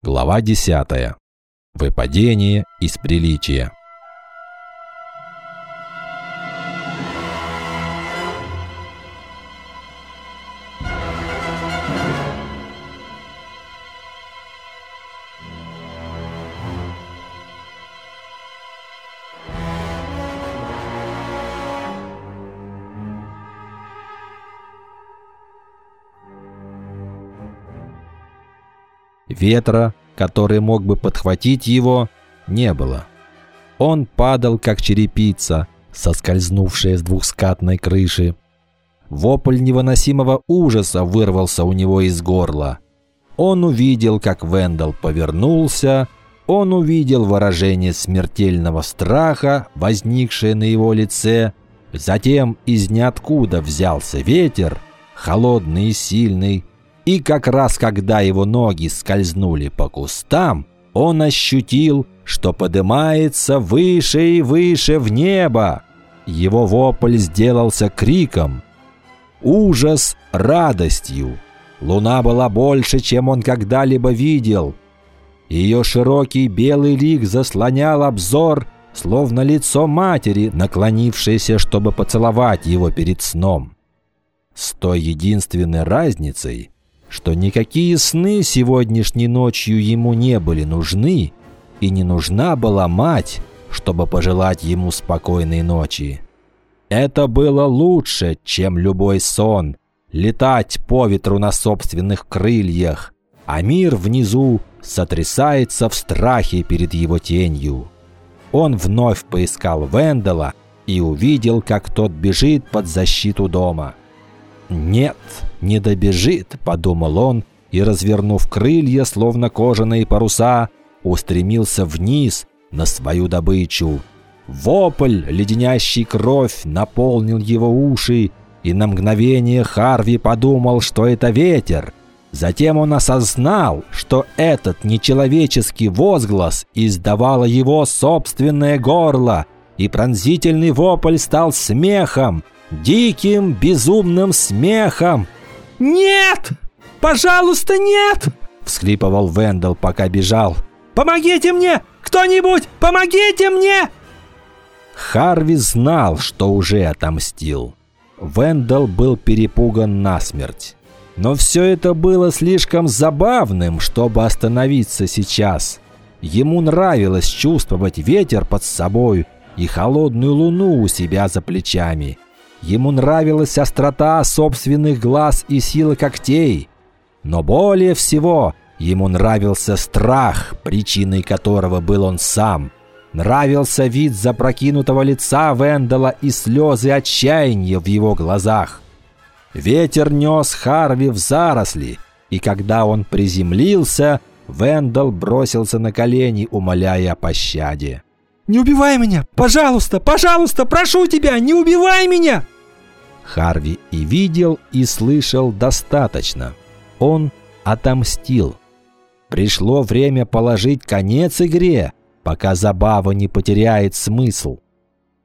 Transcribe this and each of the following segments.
Глава 10. Выпадение из приличия. Ветра, который мог бы подхватить его, не было. Он падал, как черепица, соскользнувшая с двухскатной крыши. Вопль невыносимого ужаса вырвался у него из горла. Он увидел, как Вендел повернулся, он увидел выражение смертельного страха, возникшее на его лице. Затем из ниоткуда взялся ветер, холодный и сильный, и как раз когда его ноги скользнули по кустам, он ощутил, что поднимается выше и выше в небо. Его вопль сделался криком. Ужас радостью. Луна была больше, чем он когда-либо видел. Ее широкий белый лик заслонял обзор, словно лицо матери, наклонившейся, чтобы поцеловать его перед сном. С той единственной разницей – что никакие сны сегодняшней ночью ему не были нужны, и не нужна была мать, чтобы пожелать ему спокойной ночи. Это было лучше, чем любой сон, летать по ветру на собственных крыльях, а мир внизу сотрясается в страхе перед его тенью. Он вновь поискал Вендела и увидел, как тот бежит под защиту дома. «Нет, не добежит», – подумал он, и, развернув крылья, словно кожаные паруса, устремился вниз на свою добычу. Вопль, леденящий кровь, наполнил его уши, и на мгновение Харви подумал, что это ветер. Затем он осознал, что этот нечеловеческий возглас издавало его собственное горло, и пронзительный вопль стал смехом – диким безумным смехом. «Нет! Пожалуйста, нет!» – всхлипывал Вендел, пока бежал. «Помогите мне! Кто-нибудь! Помогите мне!» Харви знал, что уже отомстил. Вендел был перепуган насмерть. Но все это было слишком забавным, чтобы остановиться сейчас. Ему нравилось чувствовать ветер под собой и холодную луну у себя за плечами. Ему нравилась острота собственных глаз и сила когтей. Но более всего ему нравился страх, причиной которого был он сам. Нравился вид запрокинутого лица Вендела и слезы отчаяния в его глазах. Ветер нес Харви в заросли, и когда он приземлился, Вендел бросился на колени, умоляя о пощаде. «Не убивай меня! Пожалуйста, пожалуйста, прошу тебя, не убивай меня!» Харви и видел, и слышал достаточно. Он отомстил. Пришло время положить конец игре, пока забава не потеряет смысл.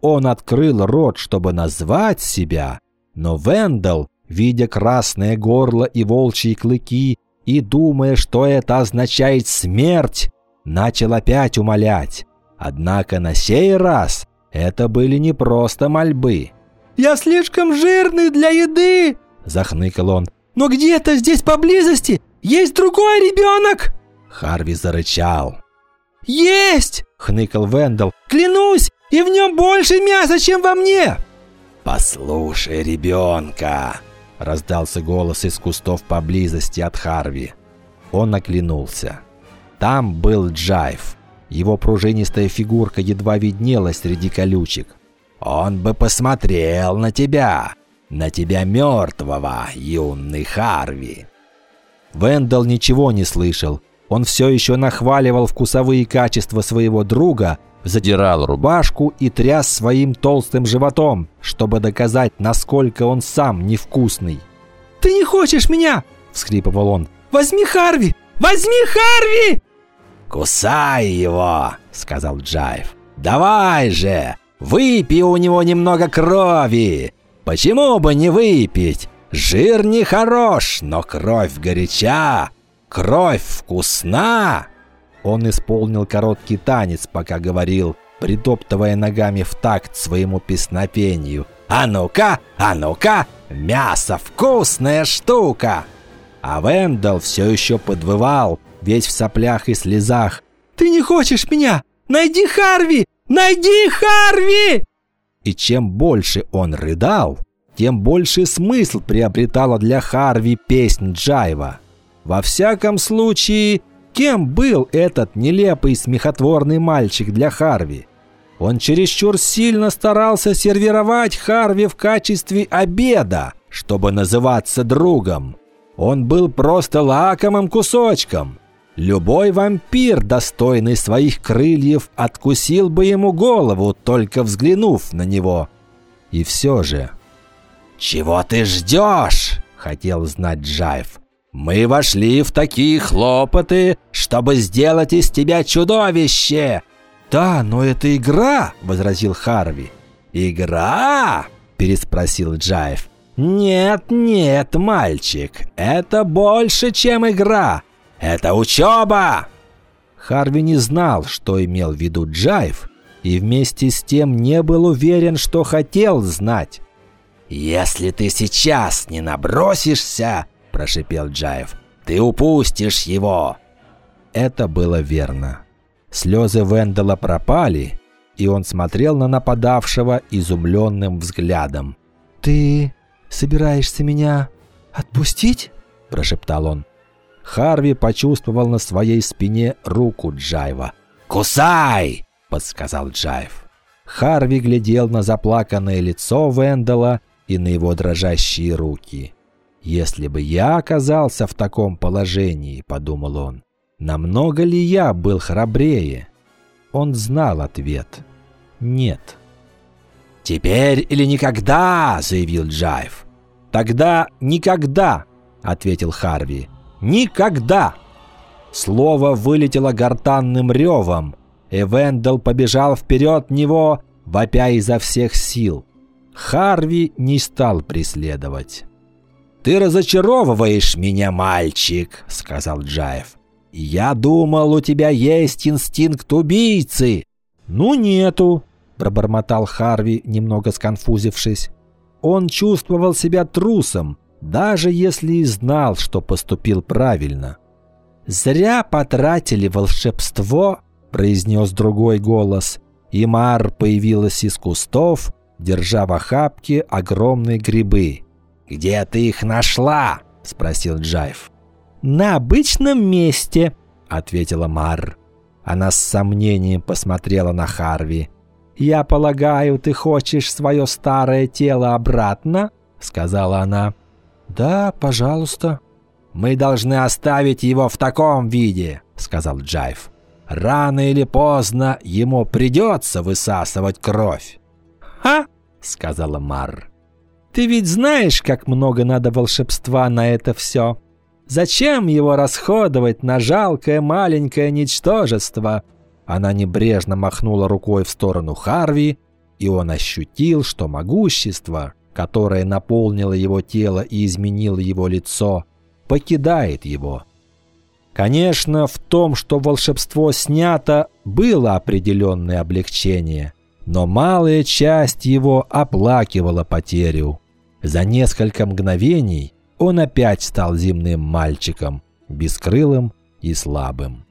Он открыл рот, чтобы назвать себя, но Вендел, видя красное горло и волчьи клыки и думая, что это означает смерть, начал опять умолять. Однако на сей раз это были не просто мольбы. «Я слишком жирный для еды!» – захныкал он. «Но где-то здесь поблизости есть другой ребенок!» Харви зарычал. «Есть!» – хныкал Вендел. «Клянусь, и в нем больше мяса, чем во мне!» «Послушай ребенка!» – раздался голос из кустов поблизости от Харви. Он оглянулся. Там был Джайв. Его пружинистая фигурка едва виднелась среди колючек. Он бы посмотрел на тебя, на тебя мертвого, юный Харви. Вендел ничего не слышал. Он все еще нахваливал вкусовые качества своего друга, задирал рубашку и тряс своим толстым животом, чтобы доказать, насколько он сам невкусный. «Ты не хочешь меня!» – всхлипывал он. «Возьми Харви! Возьми Харви!» «Кусай его!» – сказал Джайв. «Давай же! Выпей у него немного крови. Почему бы не выпить? Жир не хорош, но кровь горяча. Кровь вкусна!» Он исполнил короткий танец, пока говорил, притоптывая ногами в такт своему песнопению. «А ну-ка, а ну-ка, мясо вкусная штука!» А Вендел все еще подвывал, весь в соплях и слезах. «Ты не хочешь меня? Найди Харви! Найди Харви!» И чем больше он рыдал, тем больше смысл приобретала для Харви песнь Джайва. Во всяком случае, кем был этот нелепый смехотворный мальчик для Харви? Он чересчур сильно старался сервировать Харви в качестве обеда, чтобы называться другом. Он был просто лакомым кусочком. Любой вампир, достойный своих крыльев, откусил бы ему голову, только взглянув на него. И все же... «Чего ты ждешь?» – хотел знать Джайв. «Мы вошли в такие хлопоты, чтобы сделать из тебя чудовище!» «Да, но это игра!» – возразил Харви. «Игра?» – переспросил Джайв. «Нет, нет, мальчик, это больше, чем игра. Это учеба!» Харви не знал, что имел в виду Джайв, и вместе с тем не был уверен, что хотел знать. «Если ты сейчас не набросишься, – прошипел Джаев, – ты упустишь его!» Это было верно. Слезы Вендела пропали, и он смотрел на нападавшего изумленным взглядом. «Ты собираешься меня отпустить?» – прошептал он. Харви почувствовал на своей спине руку Джайва. «Кусай!» – подсказал Джайв. Харви глядел на заплаканное лицо Вендела и на его дрожащие руки. «Если бы я оказался в таком положении», – подумал он, – «намного ли я был храбрее?» Он знал ответ. «Нет». «Теперь или никогда!» – заявил Джайв. «Тогда никогда!» – ответил Харви. Никогда!» Слово вылетело гортанным ревом, и Вендел побежал вперед него, вопя изо всех сил. Харви не стал преследовать. «Ты разочаровываешь меня, мальчик», — сказал Джаев. «Я думал, у тебя есть инстинкт убийцы». «Ну, нету», — пробормотал Харви, немного сконфузившись. Он чувствовал себя трусом, даже если и знал, что поступил правильно. «Зря потратили волшебство», – произнес другой голос, и Мар появилась из кустов, держа в охапке огромные грибы. «Где ты их нашла?» – спросил Джайв. «На обычном месте», – ответила Мар. Она с сомнением посмотрела на Харви. «Я полагаю, ты хочешь свое старое тело обратно?» – сказала она. «Да, пожалуйста». «Мы должны оставить его в таком виде», — сказал Джайв. «Рано или поздно ему придется высасывать кровь». «Ха!» — сказала Мар. «Ты ведь знаешь, как много надо волшебства на это все. Зачем его расходовать на жалкое маленькое ничтожество?» Она небрежно махнула рукой в сторону Харви, и он ощутил, что могущество, которое наполнило его тело и изменило его лицо, покидает его. Конечно, в том, что волшебство снято, было определенное облегчение, но малая часть его оплакивала потерю. За несколько мгновений он опять стал земным мальчиком, бескрылым и слабым.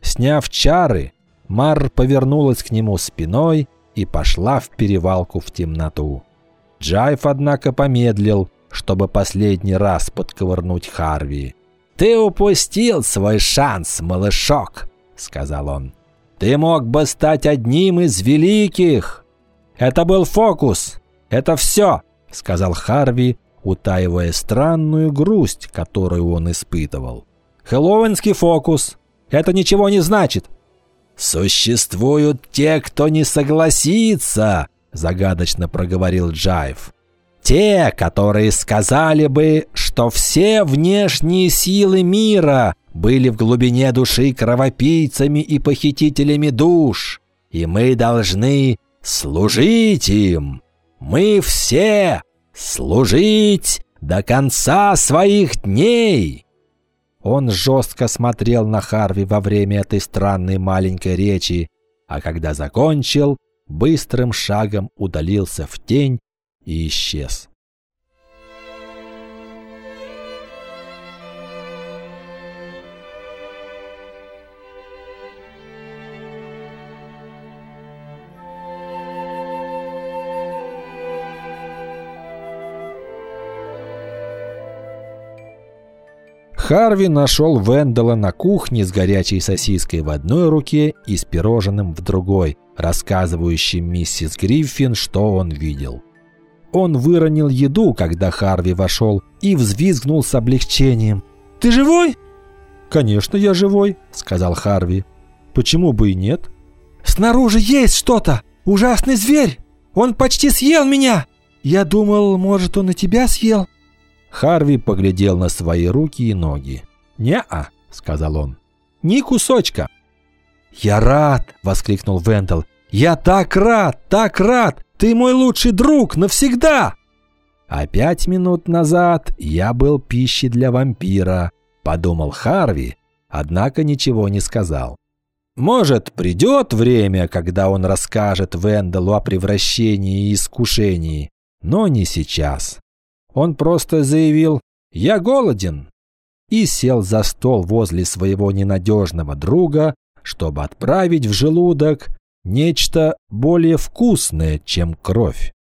Сняв чары, Мар повернулась к нему спиной и пошла в перевалку в темноту. Джайв, однако, помедлил, чтобы последний раз подковырнуть Харви. «Ты упустил свой шанс, малышок», — сказал он. «Ты мог бы стать одним из великих!» «Это был фокус! Это все!» — сказал Харви, утаивая странную грусть, которую он испытывал. «Хэллоуинский фокус! Это ничего не значит!» «Существуют те, кто не согласится!» Загадочно проговорил Джайв. Те, которые сказали бы, что все внешние силы мира были в глубине души кровопийцами и похитителями душ, и мы должны служить им. Мы все служить до конца своих дней. Он жестко смотрел на Харви во время этой странной маленькой речи, а когда закончил, быстрым шагом удалился в тень и исчез. Харви нашел Вендела на кухне с горячей сосиской в одной руке и с пирожным в другой, рассказывающим миссис Гриффин, что он видел. Он выронил еду, когда Харви вошел, и взвизгнул с облегчением. «Ты живой?» «Конечно, я живой», — сказал Харви. «Почему бы и нет?» «Снаружи есть что-то! Ужасный зверь! Он почти съел меня! Я думал, может, он и тебя съел?» Харви поглядел на свои руки и ноги. «Не-а», — сказал он. «Ни кусочка». «Я рад!» — воскликнул Вендел. «Я так рад! Так рад! Ты мой лучший друг навсегда!» «А пять минут назад я был пищей для вампира», — подумал Харви, однако ничего не сказал. Может, придет время, когда он расскажет Венделу о превращении и искушении, но не сейчас. Он просто заявил «Я голоден» и сел за стол возле своего ненадежного друга, чтобы отправить в желудок нечто более вкусное, чем кровь.